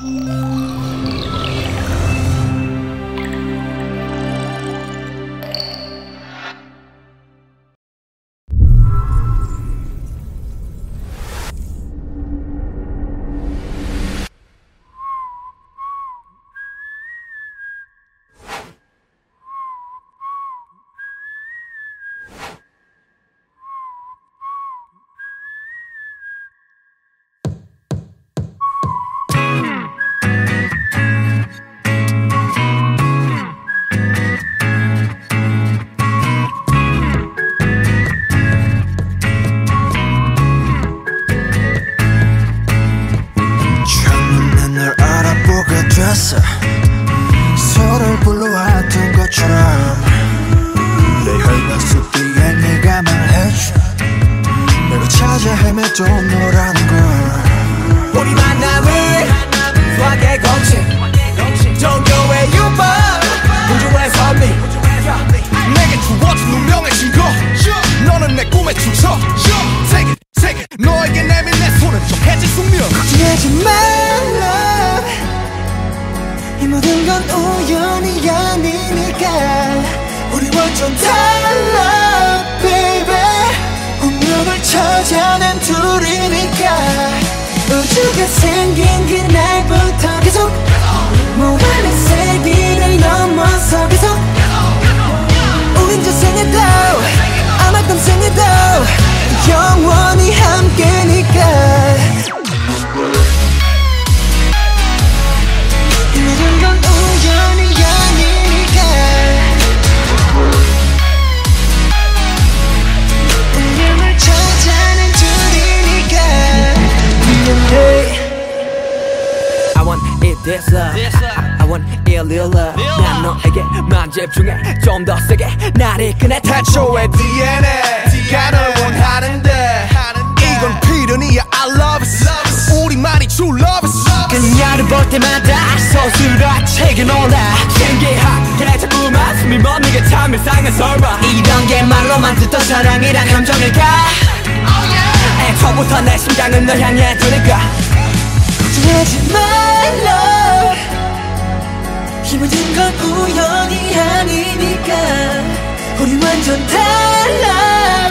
처 됐어. 서로를 불러왔던 것처럼 내속 뒤에 네가 말해줘. 내가 찾아 헤매던 너라는 걸. 우리 만남을 수학의 공식 you from 우주의 선미 내게 주어진 운명의 거. 너는 내 꿈의 축소 세계 세계 너에게 내민 내 손은 정해진 숙명. 걱정하지 이 모든 건 우연이 아니니까. 우리 완전 달라 baby. 운명을 찾아낸 둘이니까. 우주가 생긴 그날부터 계속 무한의 세기를 넘어서 계속 우린 저 생에도 아마 땀 생에도 영원히 함께 I want it this love. I, I want it real love. 난 너에게만 집중해. 좀 더 세게. 날 이끄네 태초의 DNA 네가 널 원하는데. 이건 필연이야. I love it. 우리만이 true love it. 그녀를 볼 때마다 서술아 책에 놀라. 신기하게 자꾸만 숨이 멎는 게 참 이상한 설마. 이런 게 말로만 듣던 사랑이란 감정일까? 애초부터 내 심장은 널 향해 두니까 걱정하지 말라. 이 모든 건 우연이 아니니까 우리 완전 달라